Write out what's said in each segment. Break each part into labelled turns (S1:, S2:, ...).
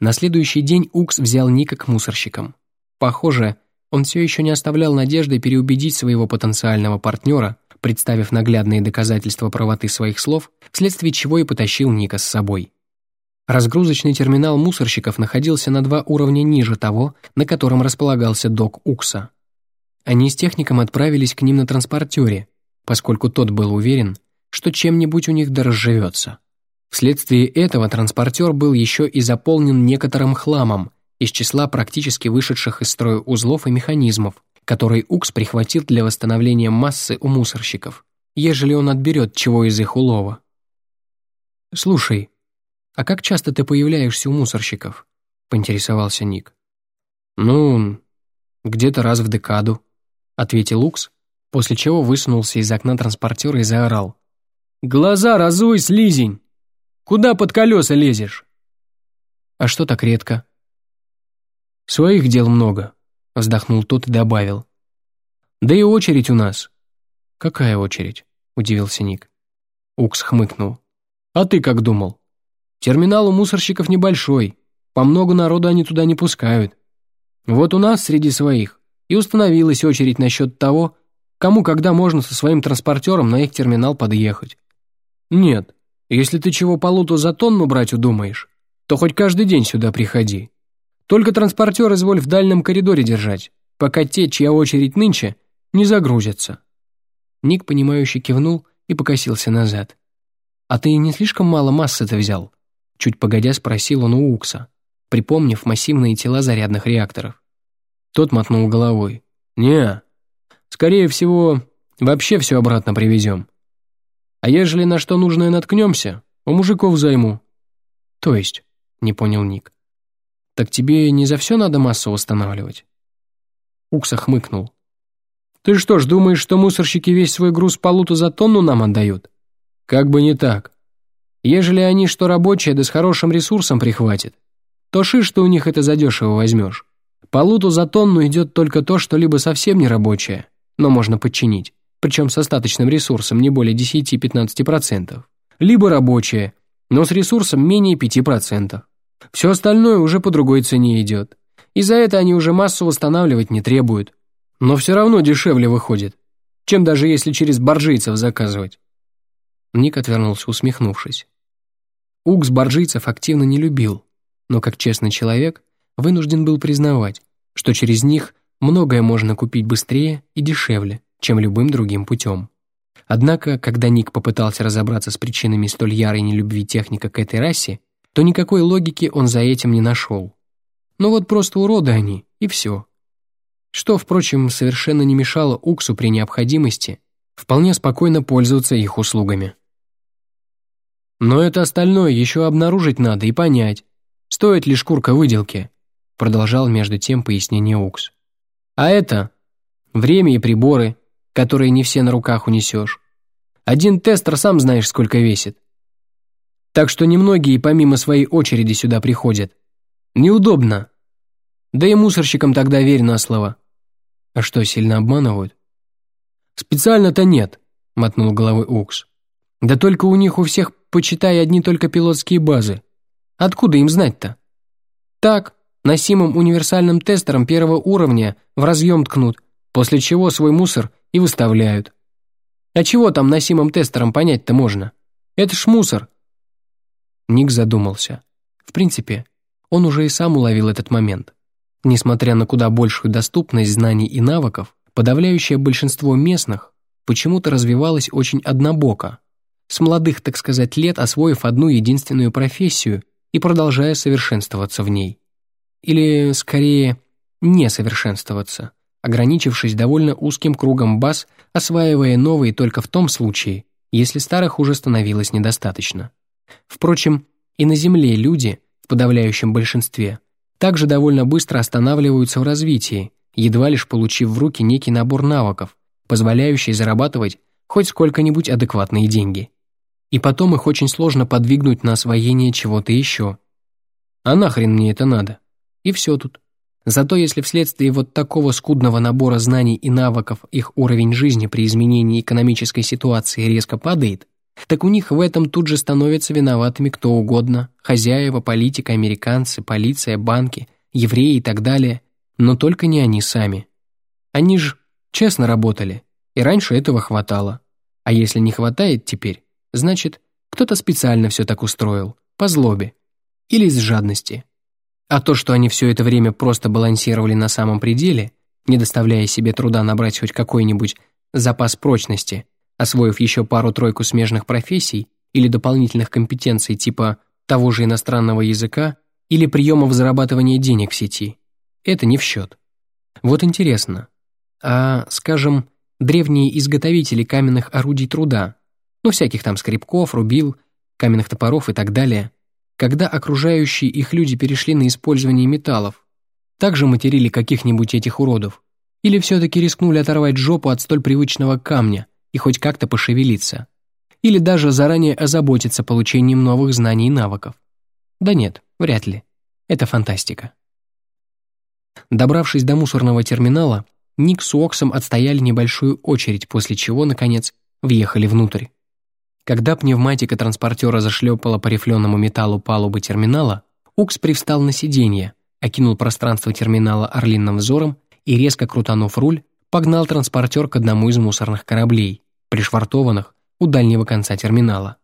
S1: На следующий день Укс взял Ника к мусорщикам. Похоже, он все еще не оставлял надежды переубедить своего потенциального партнера, представив наглядные доказательства правоты своих слов, вследствие чего и потащил Ника с собой. Разгрузочный терминал мусорщиков находился на два уровня ниже того, на котором располагался док Укса. Они с техником отправились к ним на транспортере, поскольку тот был уверен, что чем-нибудь у них доразживется. Вследствие этого транспортер был еще и заполнен некоторым хламом из числа практически вышедших из строя узлов и механизмов, который Укс прихватил для восстановления массы у мусорщиков, ежели он отберет чего из их улова. «Слушай, «А как часто ты появляешься у мусорщиков?» — поинтересовался Ник. «Ну, где-то раз в декаду», — ответил Укс, после чего высунулся из окна транспортера и заорал. «Глаза разуй, слизень! Куда под колеса лезешь?» «А что так редко?» «Своих дел много», — вздохнул тот и добавил. «Да и очередь у нас». «Какая очередь?» — удивился Ник. Укс хмыкнул. «А ты как думал?» Терминал у мусорщиков небольшой, по много народу они туда не пускают. Вот у нас среди своих и установилась очередь насчет того, кому когда можно со своим транспортером на их терминал подъехать. Нет, если ты чего полуту за тонну брать удумаешь, то хоть каждый день сюда приходи. Только транспортер изволь в дальнем коридоре держать, пока те, чья очередь нынче, не загрузятся». Ник, понимающе кивнул и покосился назад. «А ты не слишком мало массы-то взял?» Чуть погодя спросил он у Укса, припомнив массивные тела зарядных реакторов. Тот мотнул головой. «Не, скорее всего, вообще все обратно привезем. А ежели на что нужное наткнемся, у мужиков займу». «То есть?» — не понял Ник. «Так тебе не за все надо массу восстанавливать?» Укса хмыкнул. «Ты что ж, думаешь, что мусорщики весь свой груз полуту за тонну нам отдают? Как бы не так. Ежели они что рабочие, да с хорошим ресурсом прихватят, то шиш, что у них это задешево возьмешь. По луту за тонну идет только то, что либо совсем не рабочее, но можно подчинить, причем с остаточным ресурсом не более 10-15%, либо рабочее, но с ресурсом менее 5%. Все остальное уже по другой цене идет. И за это они уже массу восстанавливать не требуют. Но все равно дешевле выходит, чем даже если через боржийцев заказывать. Ник отвернулся, усмехнувшись. Укс боржийцев активно не любил, но как честный человек вынужден был признавать, что через них многое можно купить быстрее и дешевле, чем любым другим путем. Однако, когда Ник попытался разобраться с причинами столь ярой нелюбви техника к этой расе, то никакой логики он за этим не нашел. Ну вот просто уроды они, и все. Что, впрочем, совершенно не мешало Уксу при необходимости вполне спокойно пользоваться их услугами. Но это остальное еще обнаружить надо и понять, стоит ли шкурка выделки, продолжал между тем пояснение Укс. А это время и приборы, которые не все на руках унесешь. Один тестер сам знаешь, сколько весит. Так что немногие помимо своей очереди сюда приходят. Неудобно. Да и мусорщикам тогда верь на слово. А что, сильно обманывают? Специально-то нет, мотнул головой Укс. Да только у них у всех почитай, одни только пилотские базы. Откуда им знать-то? Так, носимым универсальным тестером первого уровня в разъем ткнут, после чего свой мусор и выставляют. А чего там носимым тестером понять-то можно? Это ж мусор. Ник задумался. В принципе, он уже и сам уловил этот момент. Несмотря на куда большую доступность знаний и навыков, подавляющее большинство местных почему-то развивалось очень однобоко, с молодых, так сказать, лет освоив одну единственную профессию и продолжая совершенствоваться в ней. Или, скорее, не совершенствоваться, ограничившись довольно узким кругом баз, осваивая новые только в том случае, если старых уже становилось недостаточно. Впрочем, и на Земле люди, в подавляющем большинстве, также довольно быстро останавливаются в развитии, едва лишь получив в руки некий набор навыков, позволяющий зарабатывать хоть сколько-нибудь адекватные деньги и потом их очень сложно подвигнуть на освоение чего-то еще. А нахрен мне это надо? И все тут. Зато если вследствие вот такого скудного набора знаний и навыков их уровень жизни при изменении экономической ситуации резко падает, так у них в этом тут же становятся виноватыми кто угодно. Хозяева, политика, американцы, полиция, банки, евреи и так далее. Но только не они сами. Они же честно работали, и раньше этого хватало. А если не хватает теперь, значит, кто-то специально все так устроил, по злобе. Или из жадности. А то, что они все это время просто балансировали на самом пределе, не доставляя себе труда набрать хоть какой-нибудь запас прочности, освоив еще пару-тройку смежных профессий или дополнительных компетенций типа того же иностранного языка или приемов зарабатывания денег в сети. Это не в счет. Вот интересно, а, скажем, древние изготовители каменных орудий труда, ну всяких там скребков, рубил, каменных топоров и так далее, когда окружающие их люди перешли на использование металлов, также материли каких-нибудь этих уродов, или все-таки рискнули оторвать жопу от столь привычного камня и хоть как-то пошевелиться, или даже заранее озаботиться получением новых знаний и навыков. Да нет, вряд ли. Это фантастика. Добравшись до мусорного терминала, Ник с Уоксом отстояли небольшую очередь, после чего, наконец, въехали внутрь. Когда пневматика транспортера зашлепала по рифленому металлу палубы терминала, Укс привстал на сиденье, окинул пространство терминала орлиным взором и, резко крутанув руль, погнал транспортер к одному из мусорных кораблей, пришвартованных у дальнего конца терминала.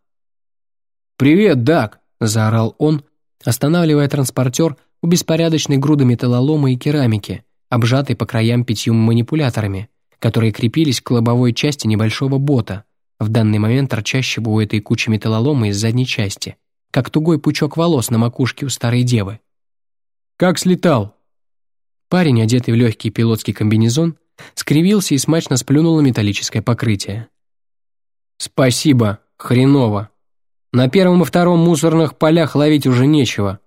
S2: «Привет, Дак!»
S1: – заорал он, останавливая транспортер у беспорядочной груды металлолома и керамики, обжатый по краям пятью манипуляторами, которые крепились к лобовой части небольшого бота, в данный момент торчащего у этой кучи металлолома из задней части, как тугой пучок волос на макушке у старой девы.
S2: «Как слетал?»
S1: Парень, одетый в легкий пилотский комбинезон, скривился и смачно сплюнул на металлическое покрытие.
S2: «Спасибо, хреново. На первом и втором мусорных полях ловить уже нечего.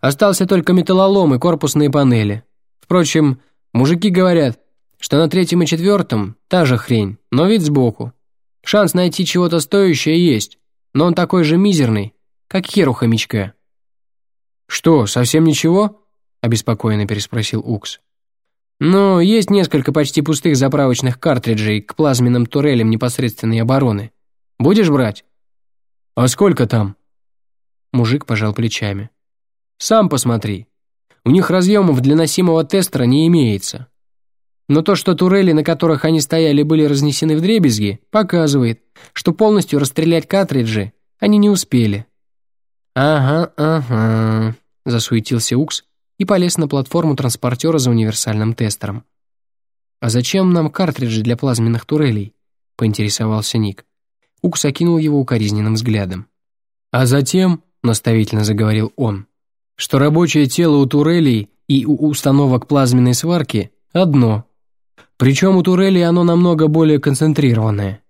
S2: Остался только металлолом и корпусные панели. Впрочем, мужики говорят, что на третьем и четвертом та же хрень, но вид сбоку. Шанс найти чего-то стоящее есть, но он такой же мизерный, как хер у хомячка».
S1: «Что, совсем ничего?» – обеспокоенно переспросил Укс.
S2: «Ну, есть несколько почти пустых заправочных картриджей к плазменным турелям непосредственной обороны. Будешь брать?»
S1: «А сколько там?»
S2: Мужик пожал плечами. «Сам посмотри. У них разъемов для носимого тестера не имеется. Но то, что турели, на которых они стояли, были разнесены в дребезги, показывает, что полностью расстрелять картриджи они не успели.
S1: «Ага, ага», – засуетился Укс и полез на платформу транспортера за универсальным тестером. «А зачем нам картриджи для плазменных турелей?» – поинтересовался Ник. Укс окинул его укоризненным взглядом.
S2: «А затем», – наставительно заговорил он, что рабочее тело у турелей и у установок плазменной сварки одно. Причем у турелей оно намного более концентрированное.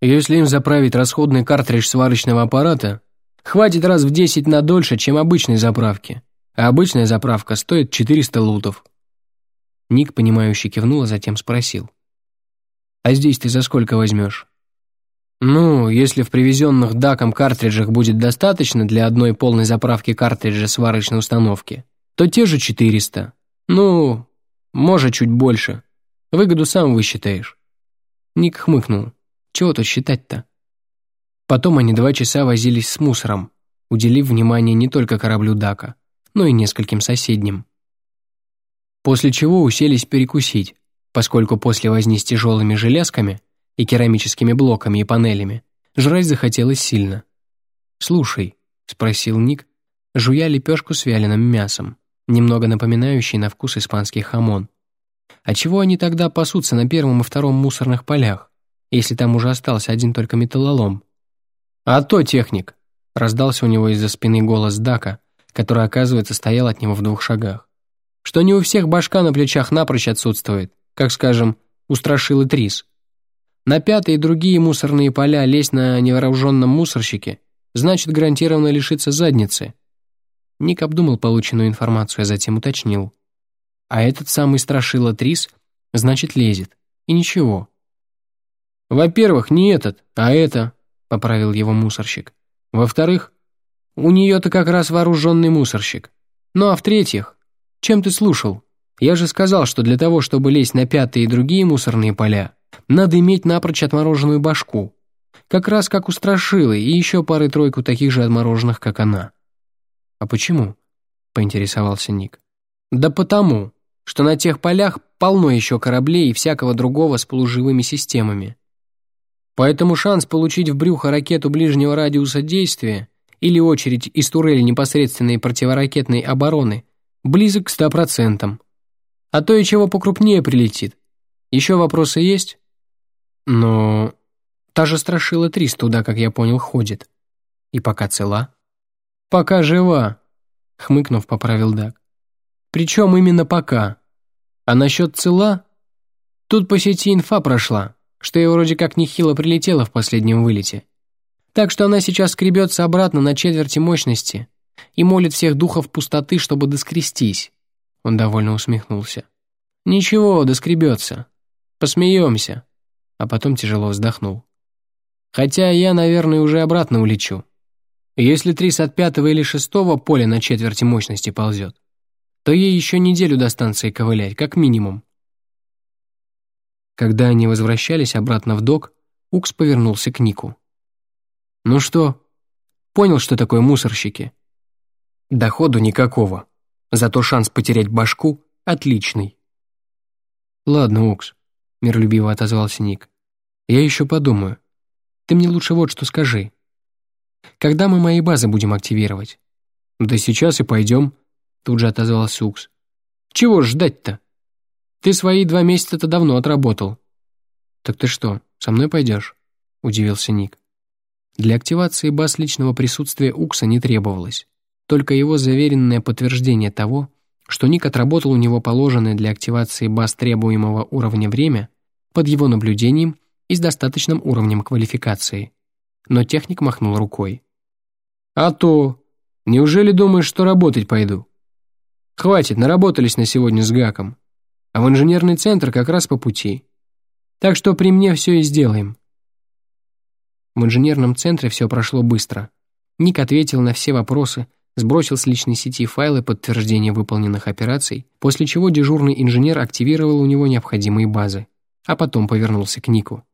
S2: Если им заправить расходный картридж сварочного аппарата, хватит раз в 10 на дольше, чем обычной заправки. А обычная заправка стоит 400 лутов.
S1: Ник, понимающе кивнул, а затем спросил. «А здесь ты за сколько возьмешь?»
S2: Ну, если в привезенных даком картриджах будет достаточно для одной полной заправки картриджа сварочной установки, то те же 400. Ну, может, чуть больше. Выгоду сам высчитаешь.
S1: Ник хмыкнул. Чего тут считать-то? Потом они два часа возились с мусором, уделив внимание не только кораблю Дака, но и нескольким соседним. После чего уселись перекусить, поскольку после возни с тяжелыми железками и керамическими блоками и панелями, жрать захотелось сильно. «Слушай», — спросил Ник, жуя лепешку с вяленым мясом, немного напоминающий на вкус испанский хамон. «А чего они тогда пасутся на первом и втором мусорных полях, если там уже остался один только металлолом?»
S2: «А то техник», —
S1: раздался у него из-за спины голос Дака, который, оказывается, стоял от него в двух шагах. «Что не у всех башка на плечах напрочь отсутствует, как, скажем, у Страшилы Трис. На пятые и другие мусорные поля лезть на невооруженном мусорщике значит гарантированно лишиться задницы. Ник обдумал полученную информацию, а затем уточнил. А этот самый страшила Трис, значит, лезет. И ничего.
S2: «Во-первых, не этот, а это», — поправил его мусорщик. «Во-вторых, у нее-то как раз вооруженный мусорщик. Ну а в-третьих, чем ты слушал? Я же сказал, что для того, чтобы лезть на пятые и другие мусорные поля, надо иметь напрочь отмороженную башку.
S1: Как раз как у Страшилы и еще пары-тройку таких же отмороженных, как она.
S2: «А почему?» — поинтересовался Ник.
S1: «Да потому, что на тех полях полно еще кораблей и всякого другого с полуживыми системами. Поэтому шанс получить в брюхо ракету ближнего радиуса действия или очередь из турели непосредственной противоракетной обороны близок к ста процентам. А то и чего покрупнее прилетит. Еще вопросы есть?
S2: Но та же Страшила 300 туда, как я понял, ходит. И пока цела?
S1: Пока жива, хмыкнув, поправил Даг. Причем именно пока. А насчет цела? Тут по сети инфа прошла, что я вроде как нехило прилетела в последнем вылете. Так что она сейчас скребется обратно на четверти мощности и молит всех духов пустоты, чтобы доскрестись. Он довольно усмехнулся. Ничего, доскребется. Посмеемся. А потом тяжело вздохнул. Хотя я, наверное, уже обратно улечу. Если трис от пятого или шестого поля на четверти мощности ползет, то ей еще неделю до станции ковылять, как минимум. Когда они возвращались обратно в док, Укс повернулся к Нику. «Ну что, понял, что такое мусорщики?» «Доходу никакого, зато шанс потерять башку отличный».
S2: «Ладно, Укс», — миролюбиво отозвался Ник. «Я еще подумаю. Ты мне лучше вот что скажи. Когда мы мои базы будем активировать?»
S1: «Да сейчас и пойдем», Тут же отозвался Укс. «Чего ждать-то? Ты свои два месяца-то давно отработал».
S2: «Так ты что, со мной пойдешь?» — удивился Ник. Для активации баз личного присутствия Укса не требовалось, только его заверенное подтверждение того, что Ник отработал у него положенное для активации баз требуемого уровня время под его наблюдением и с достаточным уровнем квалификации. Но техник махнул рукой.
S1: «А то! Неужели думаешь, что работать пойду?» Хватит, наработались на сегодня с Гаком. А в инженерный центр как раз по пути. Так что при мне все и сделаем».
S2: В инженерном центре все прошло быстро. Ник ответил на все вопросы, сбросил с личной сети файлы подтверждения выполненных операций, после чего дежурный инженер активировал у него необходимые базы, а потом повернулся к Нику.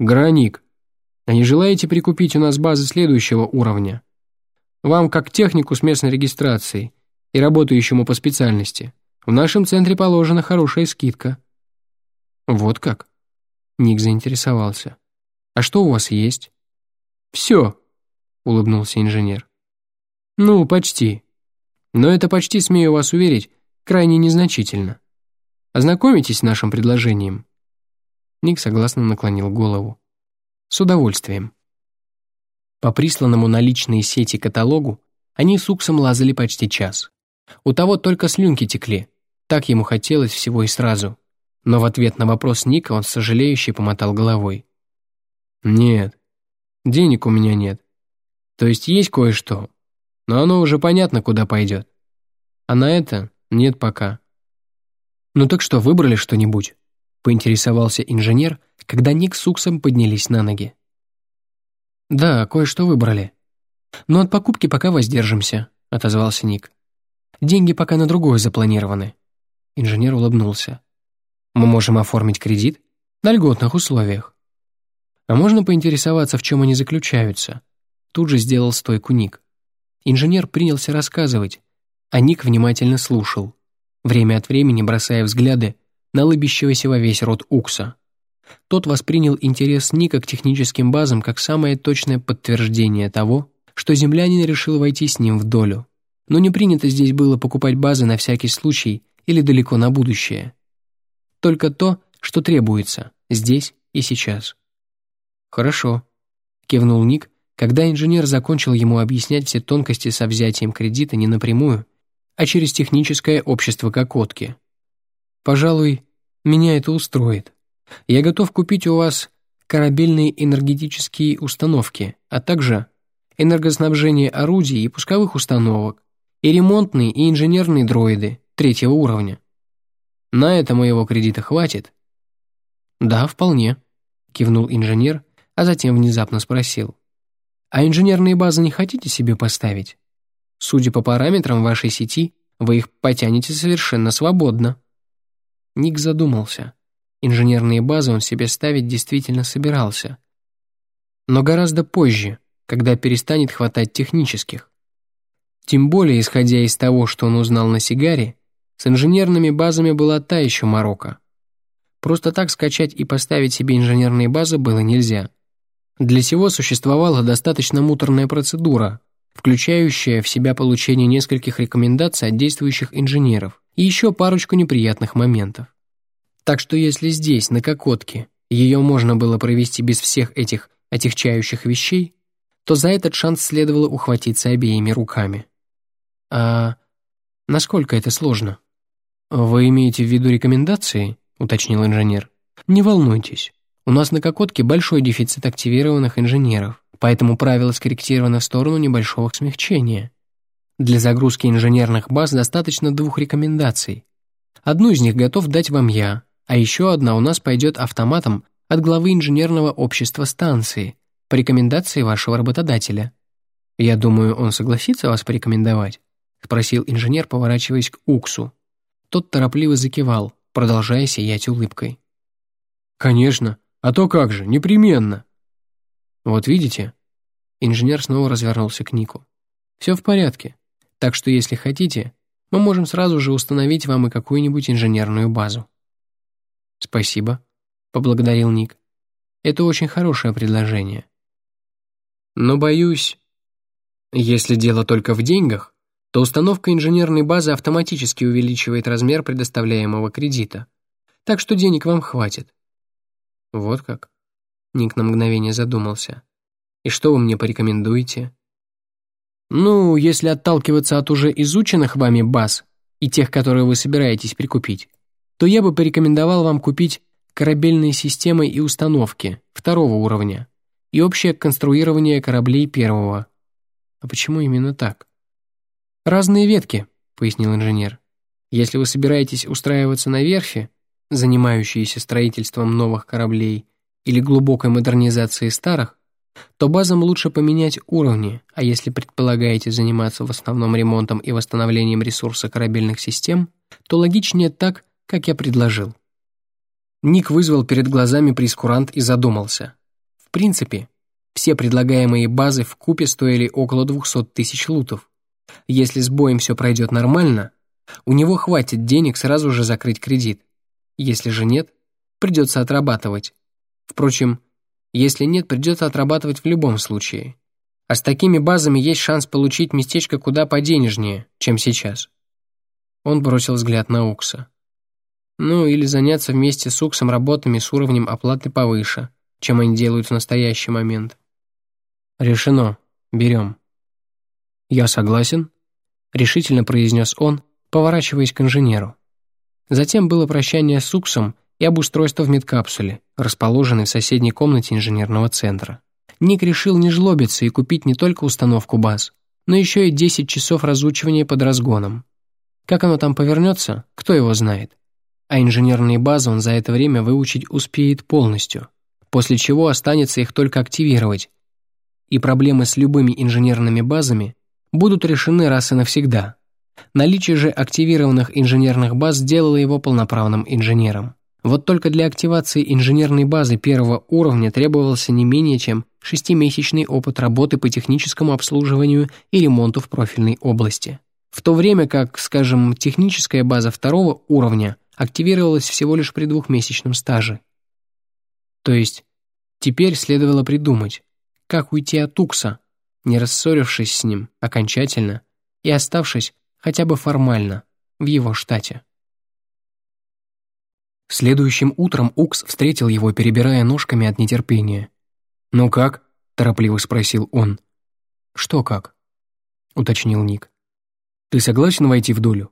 S1: «Граник, а не желаете прикупить у нас базы следующего уровня? Вам, как технику с местной регистрацией, и работающему по специальности, в нашем центре положена хорошая скидка».
S2: «Вот как?» Ник заинтересовался. «А что у вас есть?»
S1: «Все», — улыбнулся инженер. «Ну, почти. Но это почти, смею вас уверить, крайне незначительно. Ознакомитесь с нашим предложением?»
S2: Ник согласно наклонил голову. «С удовольствием». По присланному на личные сети каталогу они с Уксом лазали почти час. У того только слюнки текли. Так ему хотелось всего и сразу. Но в ответ на вопрос Ника он сожалеюще помотал головой.
S1: «Нет, денег у меня нет. То есть есть кое-что, но оно уже понятно, куда пойдет. А на это нет пока».
S2: «Ну так что, выбрали что-нибудь?» поинтересовался инженер, когда Ник с Уксом поднялись на ноги. «Да, кое-что выбрали. Но от покупки пока воздержимся», — отозвался Ник. Деньги пока на другое запланированы». Инженер улыбнулся. «Мы можем оформить кредит на льготных условиях. А можно поинтересоваться, в чем они заключаются?» Тут же сделал стойку Ник. Инженер принялся рассказывать, а Ник внимательно слушал, время от времени бросая взгляды на лыбящегося во весь рот Укса. Тот воспринял интерес Ника к техническим базам как самое точное подтверждение того, что землянин решил войти с ним в долю но не принято здесь было покупать базы на всякий случай или далеко на будущее. Только то, что требуется, здесь и сейчас. «Хорошо», — кивнул Ник, когда инженер закончил ему объяснять все тонкости со взятием кредита не напрямую, а через техническое общество Кокотки. «Пожалуй, меня это устроит. Я готов купить у вас корабельные энергетические установки, а также энергоснабжение орудий и пусковых установок, и ремонтные и инженерные дроиды третьего уровня. На это моего кредита хватит? Да, вполне, кивнул инженер, а затем внезапно спросил. А инженерные базы не хотите себе поставить? Судя по параметрам вашей сети, вы их потянете совершенно свободно. Ник задумался. Инженерные базы он себе ставить действительно собирался.
S1: но гораздо позже, когда перестанет хватать технических. Тем более, исходя из того, что он узнал на сигаре, с инженерными базами была та еще морока. Просто так скачать и поставить себе инженерные базы было нельзя. Для сего существовала достаточно муторная процедура, включающая в себя получение нескольких рекомендаций от действующих инженеров и еще парочку неприятных моментов. Так что если здесь, на Кокотке, ее можно было провести без всех этих отягчающих вещей, то за этот шанс следовало ухватиться обеими руками. А насколько это сложно? Вы имеете в виду рекомендации? уточнил инженер. Не волнуйтесь. У нас на Кокотке большой дефицит активированных инженеров, поэтому правило скорректировано в сторону небольшого смягчения. Для загрузки инженерных баз достаточно двух рекомендаций. Одну из них готов дать вам я, а еще одна у нас пойдет автоматом от главы инженерного общества станции по рекомендации вашего работодателя. Я думаю, он согласится вас порекомендовать?» — спросил инженер, поворачиваясь к Уксу. Тот торопливо закивал, продолжая сиять улыбкой. «Конечно, а то как же, непременно!» «Вот видите?» Инженер снова развернулся к Нику. «Все в порядке, так что если хотите, мы можем сразу же установить вам и какую-нибудь инженерную базу». «Спасибо», — поблагодарил Ник. «Это очень хорошее предложение». «Но, боюсь, если дело только в деньгах, то установка инженерной базы автоматически увеличивает размер предоставляемого кредита. Так что денег вам хватит». «Вот как?» Ник на мгновение задумался. «И что вы мне порекомендуете?» «Ну, если отталкиваться от уже изученных вами баз и тех, которые вы собираетесь прикупить, то я бы порекомендовал вам купить корабельные системы и установки второго уровня и общее конструирование кораблей первого. А почему именно так? Разные ветки, пояснил инженер. Если вы собираетесь устраиваться на верфи, занимающиеся строительством новых кораблей или глубокой модернизацией старых, то базам лучше поменять уровни, а если предполагаете заниматься в основном ремонтом и восстановлением ресурса корабельных систем, то логичнее так, как я предложил. Ник вызвал перед глазами прескурант и задумался. В принципе, все предлагаемые базы в купе стоили около 200 тысяч лутов. Если с боем все пройдет нормально, у него хватит денег сразу же закрыть кредит. Если же нет, придется отрабатывать. Впрочем, если нет, придется отрабатывать в любом случае. А с такими базами есть шанс получить местечко куда поденежнее, чем сейчас. Он бросил взгляд на Укса. Ну, или заняться вместе с Уксом работами с уровнем оплаты повыше, чем они делают в настоящий момент. Решено. Берем. Я согласен, решительно произнес он, поворачиваясь к инженеру. Затем было прощание с Уксом и обустройство в медкапсуле, расположенной в соседней комнате инженерного центра. Ник решил не жлобиться и купить не только установку баз, но еще и 10 часов разучивания под разгоном. Как оно там повернется, кто его знает а инженерные базы он за это время выучить успеет полностью, после чего останется их только активировать, и проблемы с любыми инженерными базами будут решены раз и навсегда. Наличие же активированных инженерных баз сделало его полноправным инженером. Вот только для активации инженерной базы первого уровня требовался не менее чем шестимесячный опыт работы по техническому обслуживанию и ремонту в профильной области. В то время как, скажем, техническая база второго уровня активировалась всего лишь при двухмесячном стаже. То есть теперь следовало придумать, как уйти от Укса, не рассорившись с ним окончательно и оставшись хотя бы формально в его штате. Следующим утром Укс встретил его, перебирая ножками от нетерпения. «Ну как?» – торопливо спросил он. «Что как?» – уточнил Ник. «Ты согласен войти в долю?»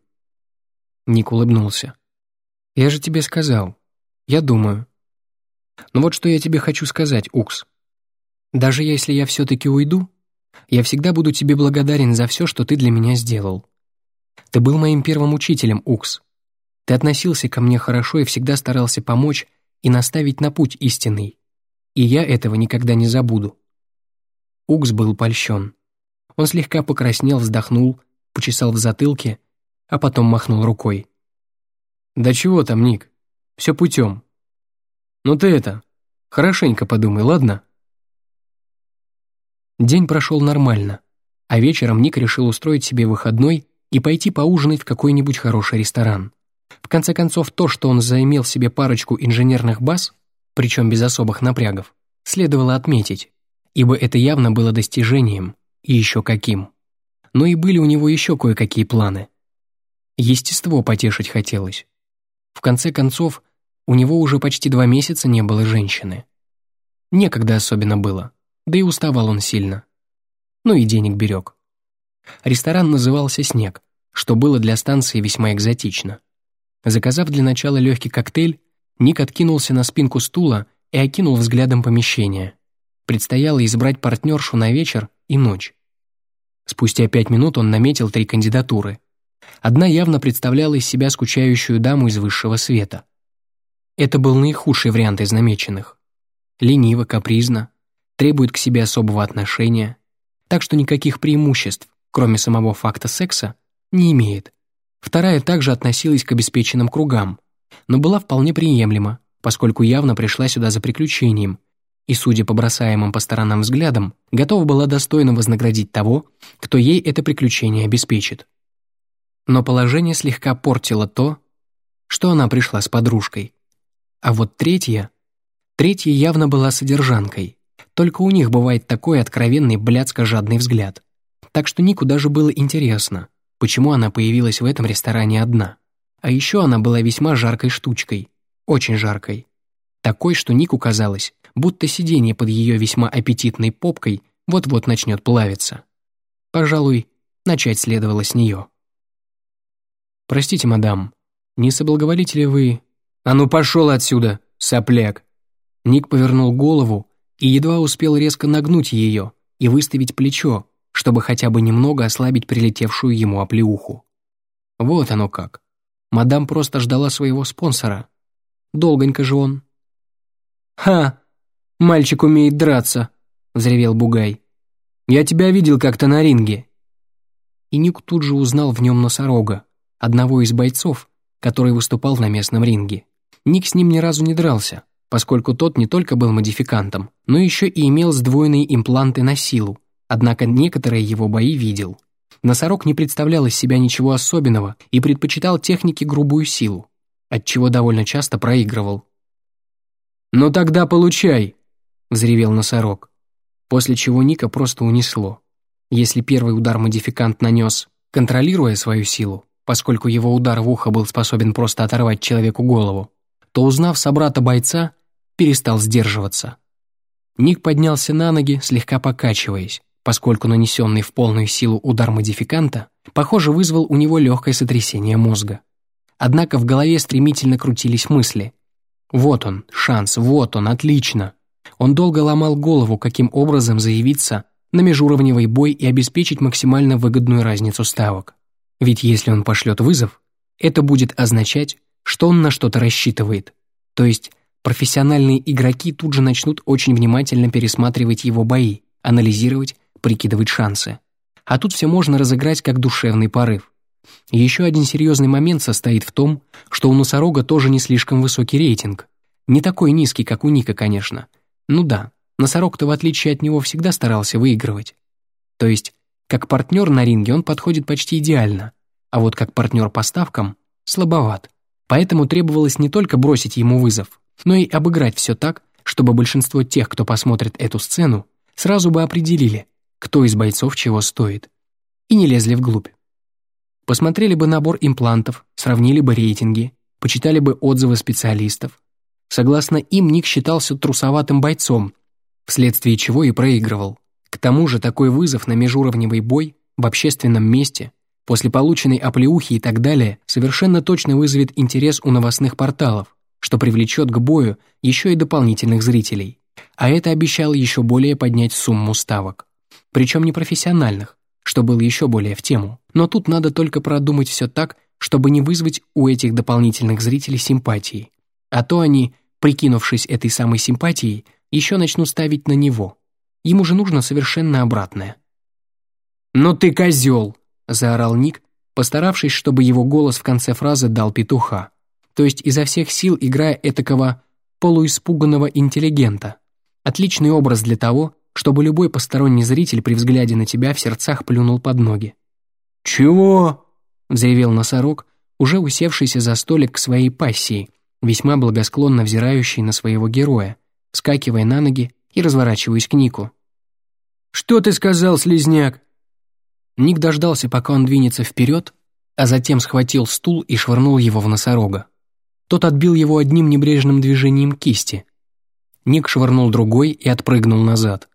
S1: Ник улыбнулся. Я же тебе сказал. Я думаю. Но вот что я тебе хочу сказать, Укс. Даже если я все-таки уйду, я всегда буду тебе благодарен за все, что ты для меня сделал. Ты был моим первым учителем, Укс. Ты относился ко мне хорошо и всегда старался помочь и наставить на путь истинный. И я этого никогда не забуду. Укс был польщен. Он слегка покраснел, вздохнул, почесал в затылке, а потом махнул рукой. Да чего там, Ник? Все путем. Ну ты это, хорошенько подумай, ладно? День прошел нормально, а вечером Ник решил устроить себе выходной и пойти поужинать в какой-нибудь хороший ресторан. В конце концов, то, что он заимел себе парочку инженерных баз, причем без особых напрягов, следовало отметить, ибо это явно было достижением, и еще каким. Но и были у него еще кое-какие планы. Естество потешить хотелось. В конце концов, у него уже почти два месяца не было женщины. Некогда особенно было, да и уставал он сильно. Ну и денег берег. Ресторан назывался «Снег», что было для станции весьма экзотично. Заказав для начала легкий коктейль, Ник откинулся на спинку стула и окинул взглядом помещение. Предстояло избрать партнершу на вечер и ночь. Спустя пять минут он наметил три кандидатуры. Одна явно представляла из себя скучающую даму из высшего света. Это был наихудший вариант из намеченных. Лениво, капризно, требует к себе особого отношения, так что никаких преимуществ, кроме самого факта секса, не имеет. Вторая также относилась к обеспеченным кругам, но была вполне приемлема, поскольку явно пришла сюда за приключением и, судя по бросаемым по сторонам взглядам, готова была достойно вознаградить того, кто ей это приключение обеспечит. Но положение слегка портило то, что она пришла с подружкой. А вот третья... Третья явно была содержанкой. Только у них бывает такой откровенный блядско-жадный взгляд. Так что Нику даже было интересно, почему она появилась в этом ресторане одна. А еще она была весьма жаркой штучкой. Очень жаркой. Такой, что Нику казалось, будто сиденье под ее весьма аппетитной попкой вот-вот начнет плавиться. Пожалуй, начать следовало с нее. «Простите, мадам, не соблаговолите ли вы...» «А ну пошел отсюда, сопляк!» Ник повернул голову и едва успел резко нагнуть ее и выставить плечо, чтобы хотя бы немного ослабить прилетевшую ему оплеуху. Вот оно как. Мадам просто ждала своего спонсора. Долгонько же он. «Ха! Мальчик умеет драться!» — взревел Бугай. «Я тебя видел как-то на ринге». И Ник тут же узнал в нем носорога, одного из бойцов, который выступал на местном ринге. Ник с ним ни разу не дрался, поскольку тот не только был модификантом, но еще и имел сдвоенные импланты на силу, однако некоторые его бои видел. Носорог не представлял из себя ничего особенного и предпочитал технике грубую силу, отчего довольно часто проигрывал. «Ну тогда получай!» — взревел носорог, после чего Ника просто унесло. Если первый удар модификант нанес, контролируя свою силу, поскольку его удар в ухо был способен просто оторвать человеку голову, то, узнав собрата-бойца, перестал сдерживаться. Ник поднялся на ноги, слегка покачиваясь, поскольку нанесенный в полную силу удар модификанта, похоже, вызвал у него легкое сотрясение мозга. Однако в голове стремительно крутились мысли. Вот он, шанс, вот он, отлично. Он долго ломал голову, каким образом заявиться на межуровневый бой и обеспечить максимально выгодную разницу ставок. Ведь если он пошлет вызов, это будет означать, что он на что-то рассчитывает. То есть профессиональные игроки тут же начнут очень внимательно пересматривать его бои, анализировать, прикидывать шансы. А тут все можно разыграть как душевный порыв. Еще один серьезный момент состоит в том, что у носорога тоже не слишком высокий рейтинг. Не такой низкий, как у Ника, конечно. Ну да, носорог-то в отличие от него всегда старался выигрывать. То есть, как партнер на ринге он подходит почти идеально, а вот как партнер по ставкам – слабоват. Поэтому требовалось не только бросить ему вызов, но и обыграть все так, чтобы большинство тех, кто посмотрит эту сцену, сразу бы определили, кто из бойцов чего стоит, и не лезли вглубь. Посмотрели бы набор имплантов, сравнили бы рейтинги, почитали бы отзывы специалистов. Согласно им, Ник считался трусоватым бойцом, вследствие чего и проигрывал. К тому же такой вызов на межуровневый бой в общественном месте после полученной оплеухи и так далее, совершенно точно вызовет интерес у новостных порталов, что привлечет к бою еще и дополнительных зрителей. А это обещало еще более поднять сумму ставок. Причем не профессиональных, что было еще более в тему. Но тут надо только продумать все так, чтобы не вызвать у этих дополнительных зрителей симпатии. А то они, прикинувшись этой самой симпатией, еще начнут ставить на него. Ему же нужно совершенно обратное. «Ну ты козел!» заорал Ник, постаравшись, чтобы его голос в конце фразы дал петуха, то есть изо всех сил играя этакого полуиспуганного интеллигента. Отличный образ для того, чтобы любой посторонний зритель при взгляде на тебя в сердцах плюнул под ноги.
S2: «Чего?» — взревел носорог,
S1: уже усевшийся за столик к своей пассии, весьма благосклонно взирающий на своего героя, вскакивая на ноги и разворачиваясь к Нику.
S2: «Что ты сказал, слезняк?»
S1: Ник дождался, пока он двинется вперед, а затем схватил стул и швырнул его в носорога. Тот отбил его одним небрежным движением кисти. Ник швырнул другой и отпрыгнул назад.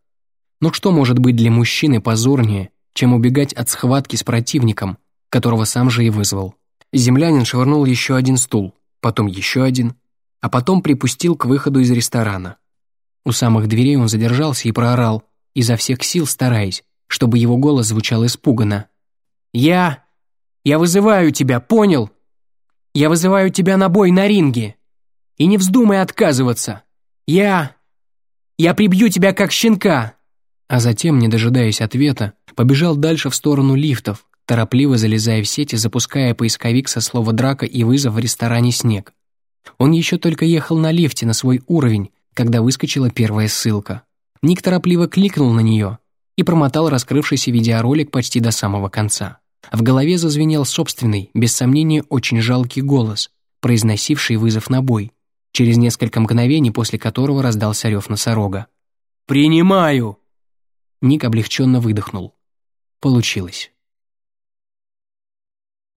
S1: Но что может быть для мужчины позорнее, чем убегать от схватки с противником, которого сам же и вызвал? Землянин швырнул еще один стул, потом еще один, а потом припустил к выходу из ресторана. У самых дверей он задержался и проорал, изо всех сил стараясь, чтобы его голос звучал испуганно. «Я... я вызываю тебя, понял? Я вызываю тебя на бой на ринге. И не вздумай отказываться. Я... я прибью тебя как щенка!» А затем, не дожидаясь ответа, побежал дальше в сторону лифтов, торопливо залезая в сеть и запуская поисковик со слова «драка» и вызов в ресторане «Снег». Он еще только ехал на лифте на свой уровень, когда выскочила первая ссылка. Ник торопливо кликнул на нее и промотал раскрывшийся видеоролик почти до самого конца. В голове зазвенел собственный, без сомнения, очень жалкий голос, произносивший вызов на бой, через несколько мгновений после которого раздался рев носорога.
S2: «Принимаю!»
S1: Ник облегченно выдохнул. Получилось.